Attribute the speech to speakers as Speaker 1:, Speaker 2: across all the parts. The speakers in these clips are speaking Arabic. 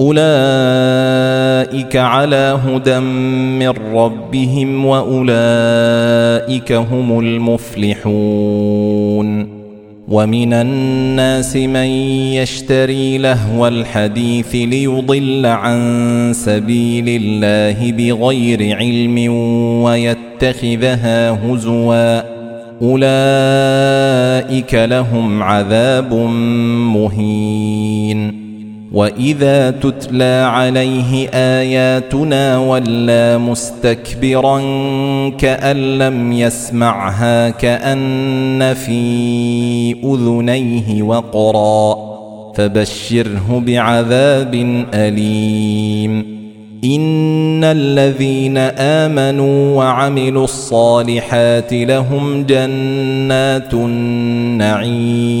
Speaker 1: أولئك على هدى من ربهم وأولئك هم المفلحون. ومن الناس من يشتري لهو الحديث ليضل عن سبيل الله بغير علم ويتخذها هزوا. أولئك لهم عذاب مهين. واذا تتلى عليه اياتنا ولى مستكبرا كان لم يسمعها كان في اذنيه وقرا فبشره بعذاب اليم ان الذين امنوا وعملوا الصالحات لهم جنات النعيم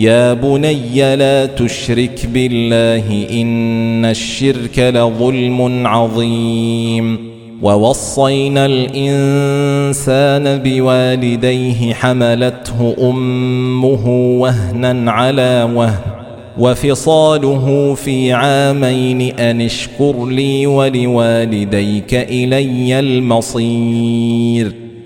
Speaker 1: يا بني لا تشرك بالله إن الشرك لظلم عظيم. ووصينا الإنسان بوالديه حملته أمه وهنا على وهن. وفصاله في عامين أن اشكر لي ولوالديك إلي المصير.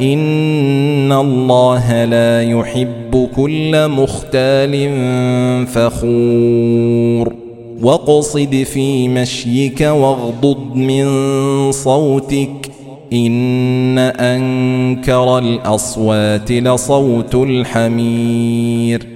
Speaker 1: ان الله لا يحب كل مختال فخور واقصد في مشيك واغضض من صوتك ان انكر الاصوات لصوت الحمير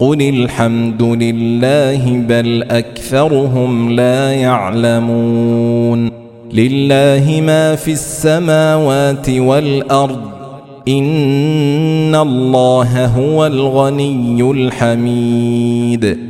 Speaker 1: قل الحمد لله بل أكثرهم لا يعلمون لله ما في السماوات والأرض إن الله هو الغني الحميد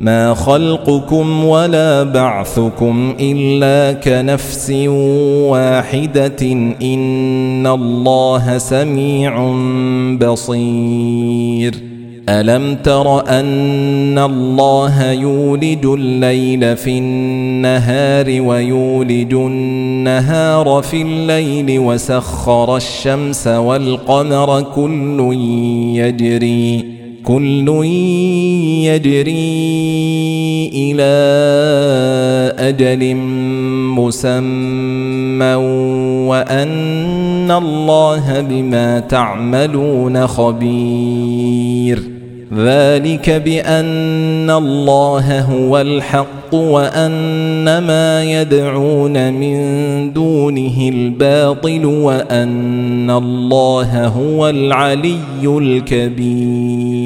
Speaker 1: ما خلقكم ولا بعثكم الا كنفس واحدة ان الله سميع بصير الم تر ان الله يولج الليل في النهار ويولج النهار في الليل وسخر الشمس والقمر كل يجري كل يجري إلى أجل مسمى وأن الله بما تعملون خبير. ذلك بأن الله هو الحق وأن ما يدعون من دونه الباطل وأن الله هو العلي الكبير.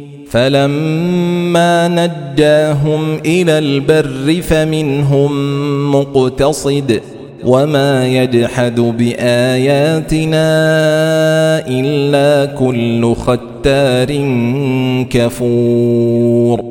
Speaker 1: فلما نجاهم إلى البر فمنهم مقتصد وما يجحد بآياتنا إلا كل ختار كفور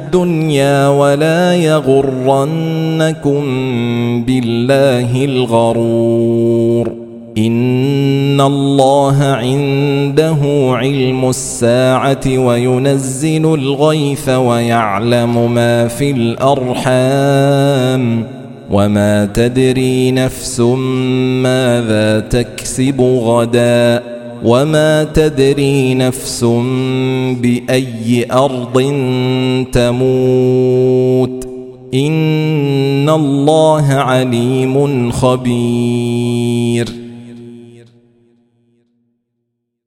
Speaker 1: الدنيا ولا يغرنكم بالله الغرور. إن الله عنده علم الساعة وينزل الغيث ويعلم ما في الأرحام. وما تدري نفس ماذا تكسب غدا. وما تدري نفس باي ارض تموت ان الله عليم خبير